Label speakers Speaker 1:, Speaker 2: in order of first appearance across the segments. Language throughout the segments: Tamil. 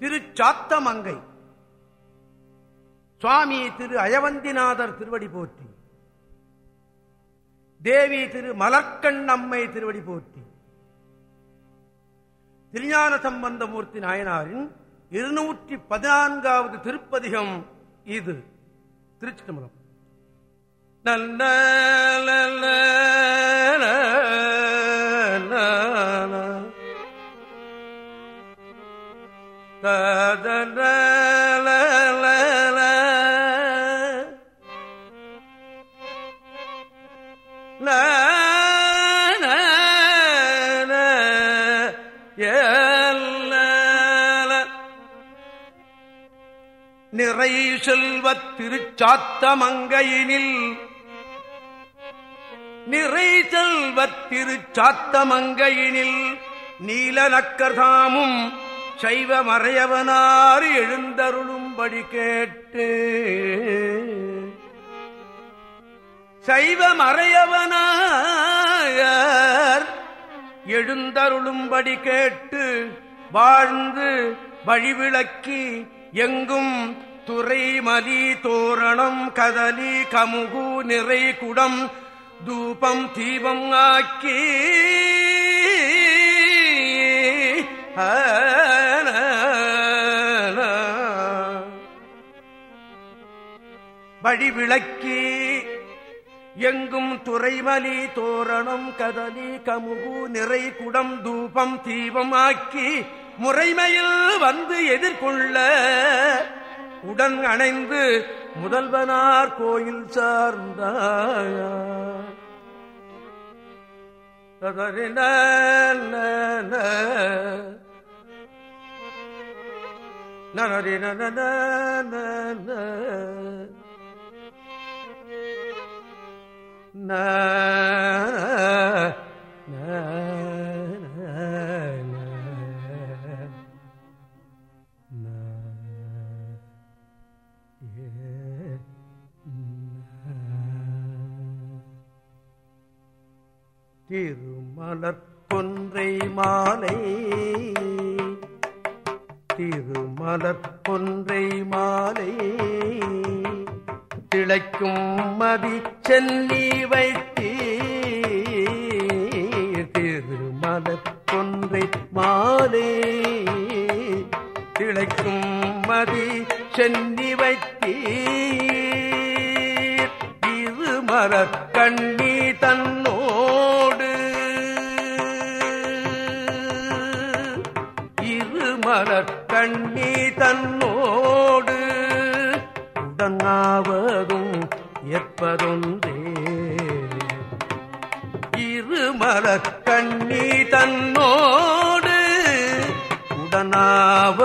Speaker 1: திருச்சாத்தமங்கை. சுவாமி திரு அயவந்திநாதர் திருவடி போற்றி. தேவி திரு மலர்கண் அம்மை திருவடி போற்றி. திருஞான சம்பந்தமூர்த்தி நாயனாரின் இருநூற்றி பதினான்காவது திருப்பதிகம் இது. திருச்சி நல்ல நல்ல நிறை செல்வத் திருச்சாத்தமங்கையினில் நிறை செல்வத் திருச்சாத்தமங்கையினில் நீலநக்கர்தாமும் சைவ மறையவனார் எழுந்தருளும்படி கேட்டு சைவ மறையவனார் எழுந்தருளும்படி கேட்டு வாழ்ந்து வழிவிளக்கி எங்கும் துறைமலி தோரணம் கதலி கமுகு நிறை குடம் தூபம் தீபம் ஆக்கி வழிவிளக்கி எங்கும் துறைமலி தோரணம் கதலி கமுகு நிறை குடம் தூபம் தீபம் ஆக்கி முறைமையில் வந்து எதிர்கொள்ள உடன் அணைந்து முதல்வனார் கோயில் சார்ந்தார் ததறின நரின திருமலர் கொன்றை மாலை மலப்பொன்றை மாலை. திளைக்கும் மதி செல்லி வைத்தீ. திருமலப்பொன்றை மாலை. திளைக்கும் மதி சென்னி வைத்தீர். இருமலர் கண்ணி தன்னோடு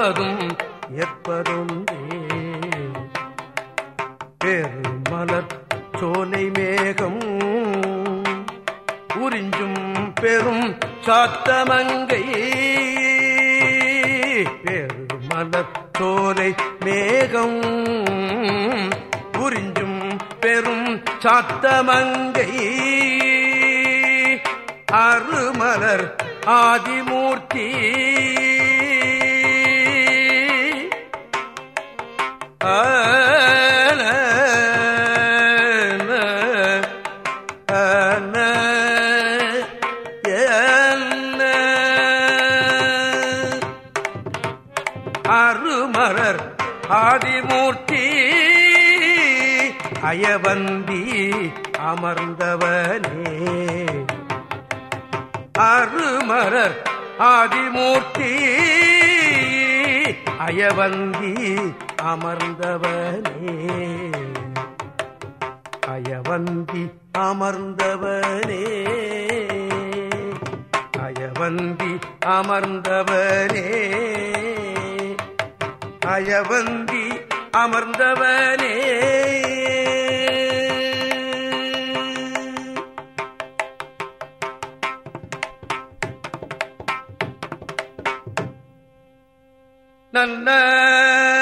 Speaker 1: உடனாவதும் ஏற்பதொன்றே பெருமலர் சோலை மேகம் உறிஞ்சும் பெரும் சாத்தமங்கை. பெருமலர் சோலை மேகம் உறிஞ்சும் பெரும் சாத்தமங்கை. அருமலர் ஆதிமூர்த்தி அருமரர் ஆதிமூர்த்தி அயவந்தி அமர்ந்தவனே. அருமரர் ஆதிமூர்த்தி அயவந்தி அமர்ந்தவனே. அயவந்தி அமர்ந்தவனே. அயவந்தி அமர்ந்தவனே. அயவந்தி அமர்ந்தவனே. நல்ல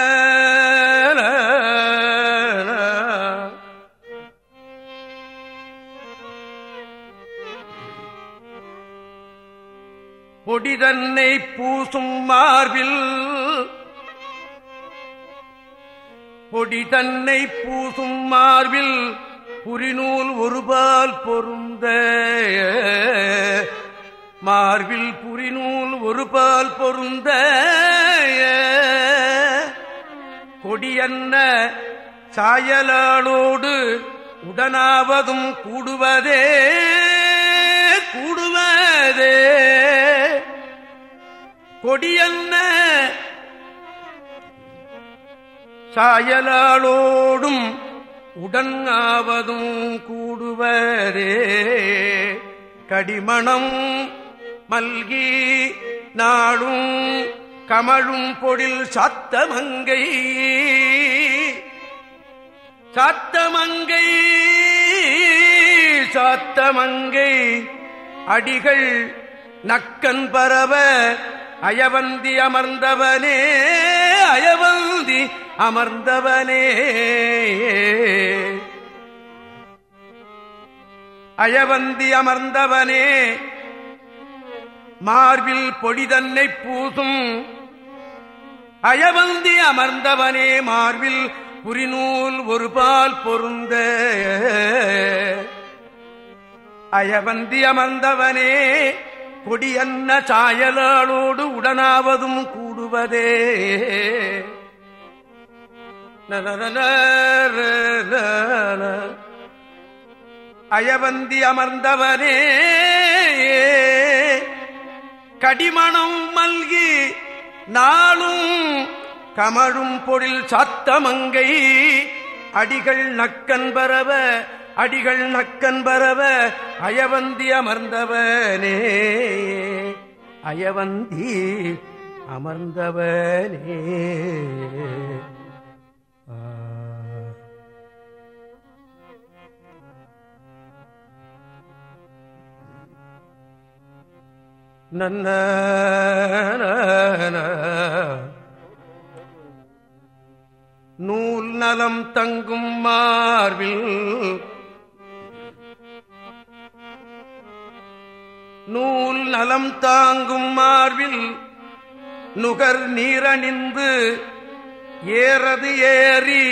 Speaker 1: கொடி தன்னை பூசும் மார்பில் புரிநூல் ஒருபால் பொருந்த. மார்பில் புரிநூல் ஒருபால் பொருந்த. கொடியன்ன சாயலாளோடு உடனாவதும் கூடுவதே கூடுவதே. கொடியன்ன சாயலாளோடும் உடன் ஆவதும் கூடுவரே கடிமணம் மல்கி நாடும் கமழும் பொழில் சாத்தமங்கை. சாத்தமங்கை சாத்தமங்கை. அடிகள் நக்கன் பரவ அயவந்தி அமர்ந்தவனே அயவந்தி அமர்ந்தவனே. அயவந்தி அமர்ந்தவனே மார்பில் பொடிதன்னை பூசும். அயவந்தி அமர்ந்தவனே மார்பில் புரிநூல் ஒரு பால் பொருந்த. அயவந்தி அமர்ந்தவனே கொடியன்ன சாயலாளோடு உடனாவதும் கூடுவதே. அயவந்தி அமர்ந்தவனே. கடிமணம் மல்கி நாளும் கமழும் பொழில் சாத்தமங்கை அடிகள் நக்கன் பரவ அடிகள் நக்கன் பரவ அயவந்தி அமர்ந்தவனே. அயவந்தி அமர்ந்தவனே. நன்ன நூல் நலம் தங்கும் மார்பில் நூல் நலம் தாங்கும் மார்பில் நுகர் நீரணிந்து ஏறது ஏறி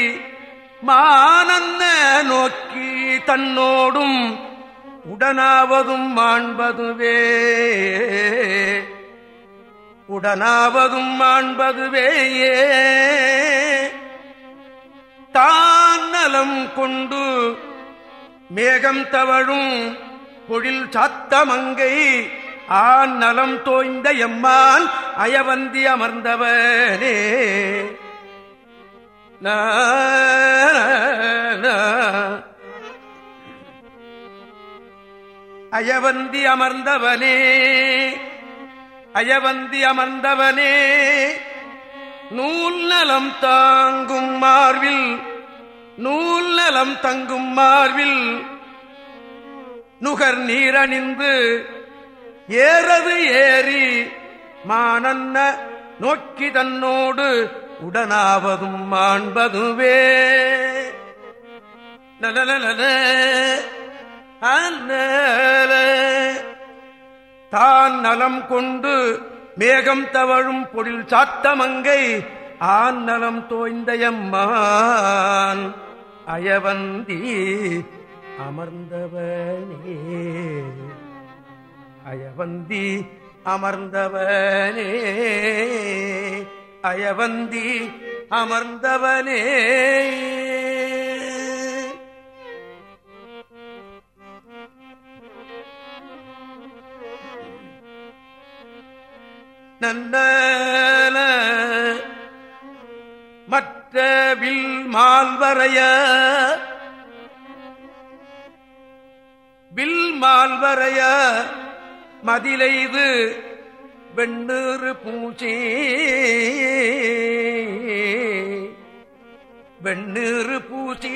Speaker 1: மானந்த நோக்கி தன்னோடும் உடனாவதும் மாண்பதுவே. உடனாவதும் மாண்பதுவேயே தான் நலம் கொண்டு மேகம் தவழும் பொழில் சாத்தமங்கை ஆண் நலம் தோய்ந்த எம்மான் அயவந்தி அமர்ந்தவனே. அயவந்தி அமர்ந்தவனே. அயவந்தி அமர்ந்தவனே. நூல் நலம் தாங்கும் மார்வில் நூல் நலம் தங்கும் மார்வில் நுகர் நீரணிந்து ஏறது ஏறி மானன்ன நோக்கி தன்னோடு உடனாவதும் மாண்பதுவே நலனலன தான் நலம் கொண்டு மேகம் தவழும் பொழில் சாத்தமங்கை ஆன் நலம் தோய்ந்த எம்மான் அயவந்தி அமர்ந்தவனே. அயவந்தி அமர்ந்தவனே. அயவந்தி அமர்ந்தவனே. நன்ன மற்ற வில் மால்வரைய வில் மால்வரைய மதிலைது வெண்ணீறு பூச்சி வெண்ணீறு பூச்சி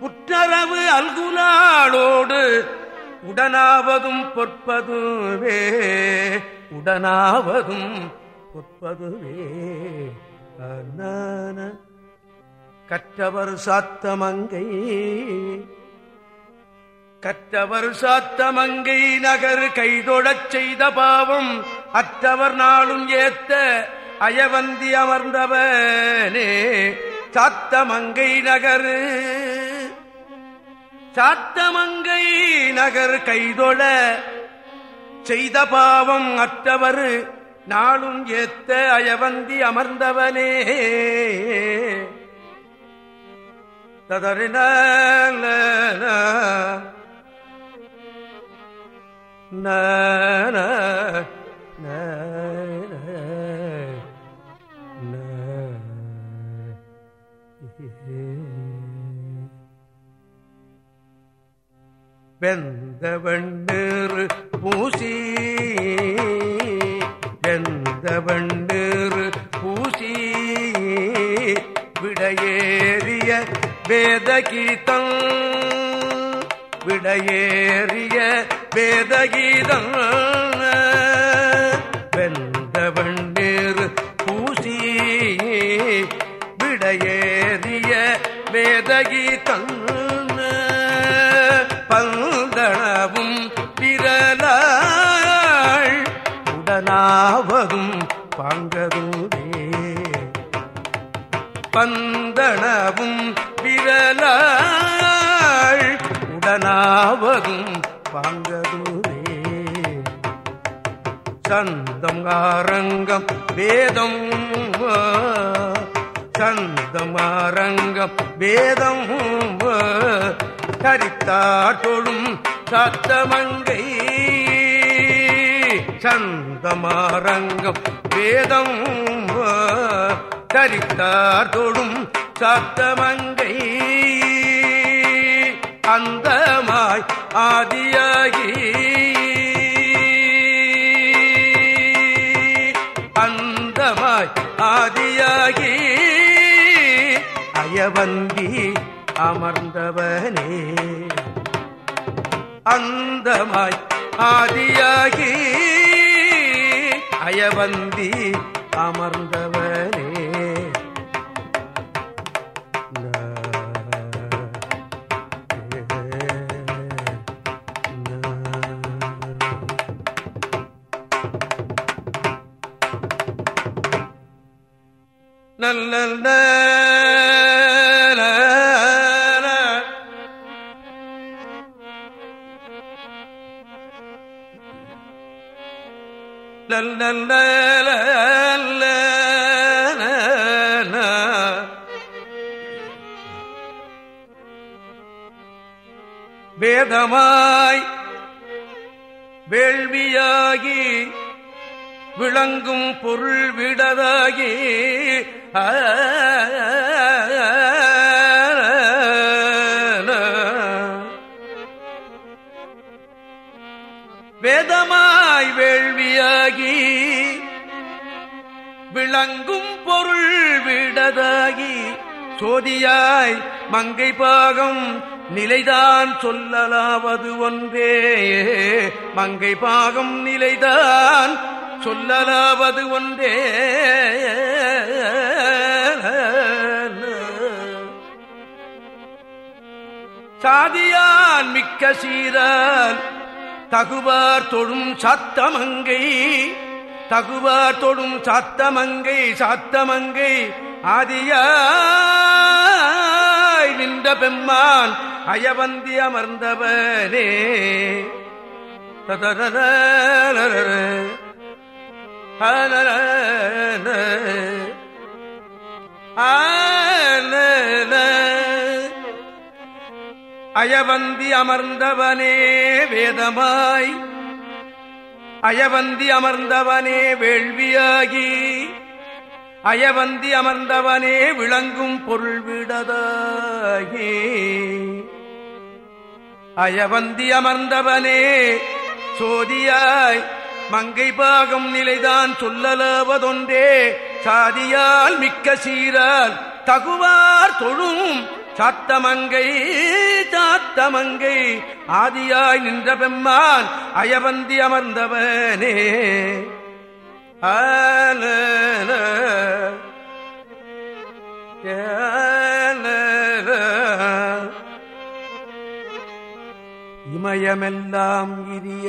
Speaker 1: புற்றரவு அல்குலாளோடு உடனாவதும் பொற்பதுவே. உடனாவதும் பொற்பதுவே. அண்ணான கற்றவர் சாத்தமங்கை கற்றவர் சாத்தமங்கை நகர் கைதொழச் செய்த பாவம் அற்றவர் நாளும் ஏத்த அயவந்தி அமர்ந்தவனே. சாத்தமங்கை நகர் சாத்தமங்கை நகர் கைதொழ செய்த பாவம் அற்றவர் நாளும் ஏத்த அயவந்தி அமர்ந்தவனே. ததறின வெந்த வெண்ணீர் பூசி வெந்த வெண்ணீர் வேதகீதம் விடையேறிய வேதகீதம். உடனாவதும் பாங்கதூரே. சந்தம் ஆரங்கம் வேதம் சந்தம் ஆரங்கம் வேதம் கரித்தாட்டொழும் சத்தமங்கை. சந்தமாரங்கம் வேதம் தரித்தார் தொழும் சத்தமங்கை. அந்தமாய் ஆதியாகி. அந்தமாய் ஆதியாகி. அயவந்தி அமர்ந்தவனே. அந்தமாய் ஆதியாகி. அயவந்தி அமர்ந்தவன் நல்ல வேதமாய் வேள்வியாகி விளங்கும் பொருள் விடதாகி வேதமாய் வேள்வியாகி விளங்கும் பொருள் விடதாகி சோதியாய் மங்கை பாகம் நிலைதான் சொல்லலாவது ஒன்றே. மங்கை பாகம் நிலைதான் சொல்லலாவது ஒன்றே. சாதியான் மிக்க சீரால் தகுவார் தொழும் சத்தமங்கை தகுவார் தொழும் சாத்தமங்கை சாத்தமங்கை ஆதியாய் நின்ற பெம்மான் அயவந்தி அமர்ந்தவனே. ததரர அயவந்தி அமர்ந்தவனே வேதமாய். அயவந்தி அமர்ந்தவனே வேள்வியாகி. அயவந்தி அமர்ந்தவனே விளங்கும் பொருள் விடதாகி. அயவந்தி அமர்ந்தவனே சோதியாய் மங்கை பாகம் நிலைதான் சொல்லலாவதொன்றே. சாதியால் மிக்க சீரால் தகுவார் தொழும். சாத்தமங்கை சாத்தமங்கை ஆதியாய் நின்ற பெம்மான் அயவந்தி அமர்ந்தவனே. ஆன இமயமெல்லாம் இரிய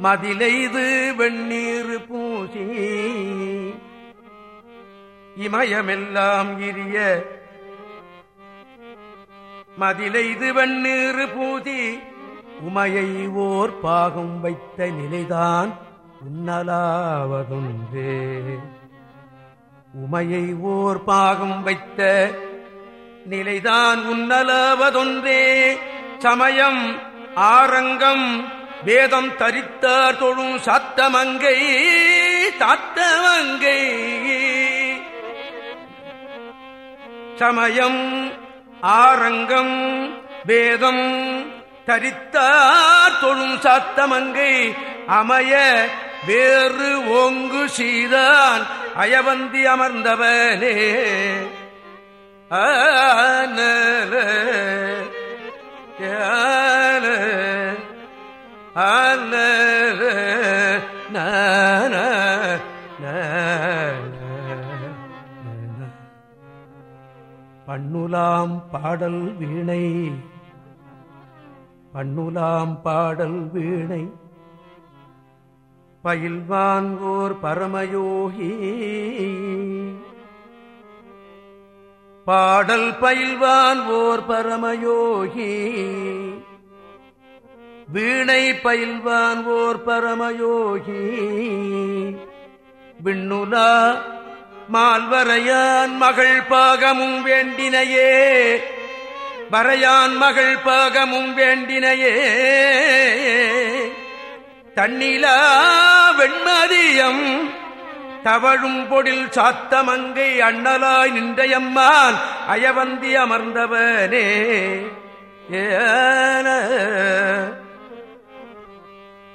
Speaker 1: மதிலைது வெண்ணீர் பூசி இமயமெல்லாம் இரிய மதிலைது வெண்ணீர் பூசி உமையை ஓர் பாகம் வைத்த நிலைதான் உன்னலாவதொன்றே உமையை ஓர் பாகம் வைத்த நிலைதான் உன்னலாவதொன்றே சமயம் ஆரங்கம் வேதம் தரித்தார் தொழும் சாத்தமங்கை சாத்தமங்கை சமயம் ஆரங்கம் வேதம் தரித்தார் தொழும் சாத்தமங்கை. அமைய வேறு ஓங்கு சீதான் அயவந்தி அமர்ந்தவனே. ஆன பண்ணுலாம் பாடல் வீணை பண்ணுலாம் பாடல் வீணை. பயில்வான் ஓர் பரமயோகி. பாடல் பயில்வான் ஓர் பரமயோகி. வீணை பயில்வான் ஓர் பரமயோகி. விண்ணுலா மால்வரையான் மகள் பாகமும் வேண்டினையே. வரையான் மகள் பாகமும் வேண்டினையே. தண்ணிலா வெண்மதியம் தவழும் பொடில் சாத்தமங்கை அண்ணலாய் நின்றையம்மான் அயவந்தி அமர்ந்தவனே. ஏன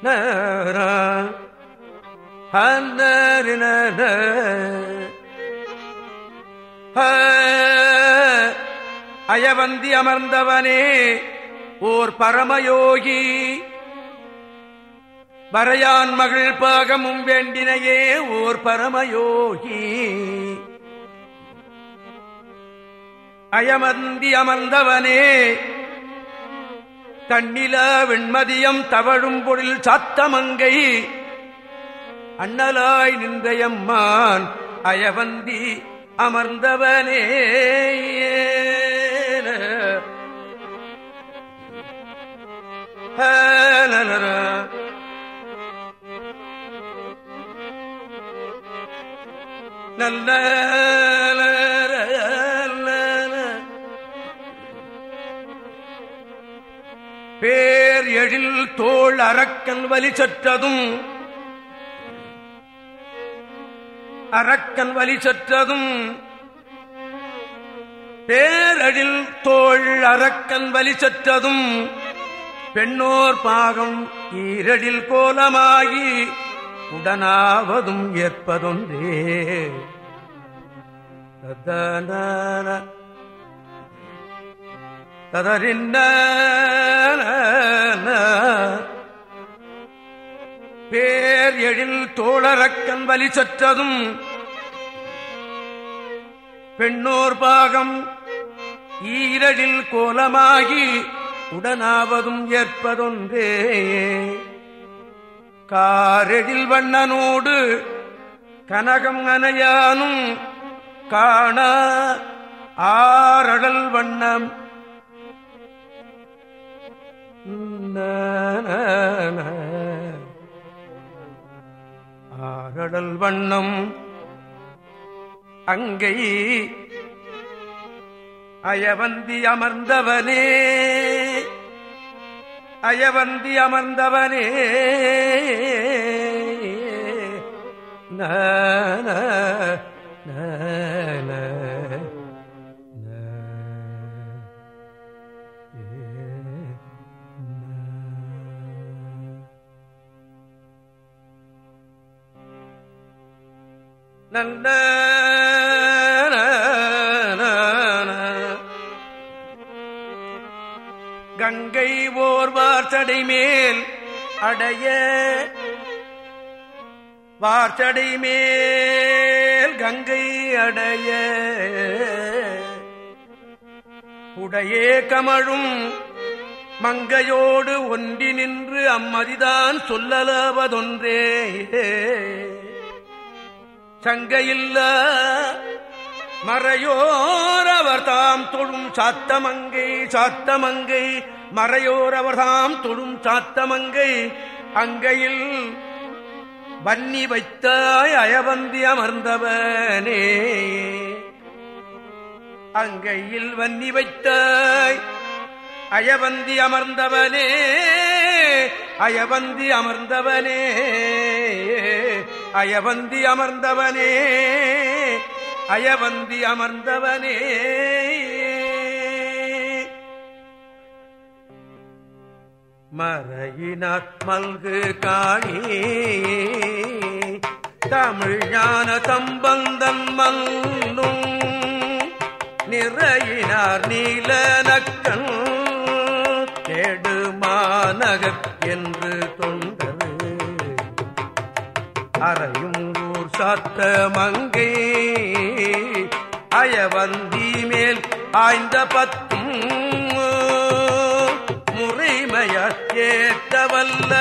Speaker 1: அயவந்தி அமர்ந்தவனே ஓர் பரமயோகி. வரையான் மகள் பாகமும் வேண்டினையே ஓர் பரமயோகி. அயமந்தி அமர்ந்தவனே தண்ணில வெண்மதியம் தவழும் பொருள் சாத்தமங்கை. அண்ணலாய் நின்றையம்மான் அயவந்தி அமர்ந்தவனே. நல்ல பேர் எழில் தோல் அரக்கன் வலி சற்றதும். அரக்கன் வலி சற்றதும். பேரழில் தோள் அரக்கன் வலி சற்றதும். பெண்ணோர் பாகம் ஈரடில் கோலமாகி உடனாவதும் ஏற்பதொன்றே. ததறின்ன பேர் எழில் தோழரக்கன் வலி சற்றதும் பெண்ணோர் பாகம் ஈரடில் கோலமாகி உடனாவதும் ஏற்பதொன்றே. காரெழில் வண்ணனோடு கனகம் அனையானும் காண ஆரடல் வண்ணம் ஆகடல் வண்ணம் அங்கை அயவந்தி அமர்ந்தவனே அயவந்தி அமர்ந்தவனே. நன நந்த கங்கை ஓர்வார்த்தடை மேல் அடைய வார்த்தடை மேல் கங்கை அடைய. உடையே கமழும் மங்கையோடு ஒன்றி நின்று அம்மதிதான் சொல்லலாவதொன்றே. சங்கையில்ல மறையோர் அவர் தாம் தொழும் சாத்தமங்கை சாத்தமங்கை. மறையோர் அவர் தாம் தொழும் சாத்தமங்கை. அங்கையில் வன்னி வைத்தாய் அயவந்தி அமர்ந்தவனே. அங்கையில் வன்னி வைத்தாய் அயவந்தி அமர்ந்தவனே. அயவந்தி அமர்ந்தவனே. அயவந்தி அமர்ந்தவனே அயவந்தி அமர்ந்தவனே. மறையினார் மல்கு காணி தமிழ் ஞான சம்பந்தன் மல்லும் நிறையினார் நீல நக்கன் கேடுமாநகர் என்று தொன் அறையும் ஊர் சாத்த மங்கை. அயவந்தி மேல் ஆய்ந்த பத்தும் முறைமைய ஏற்றவல்ல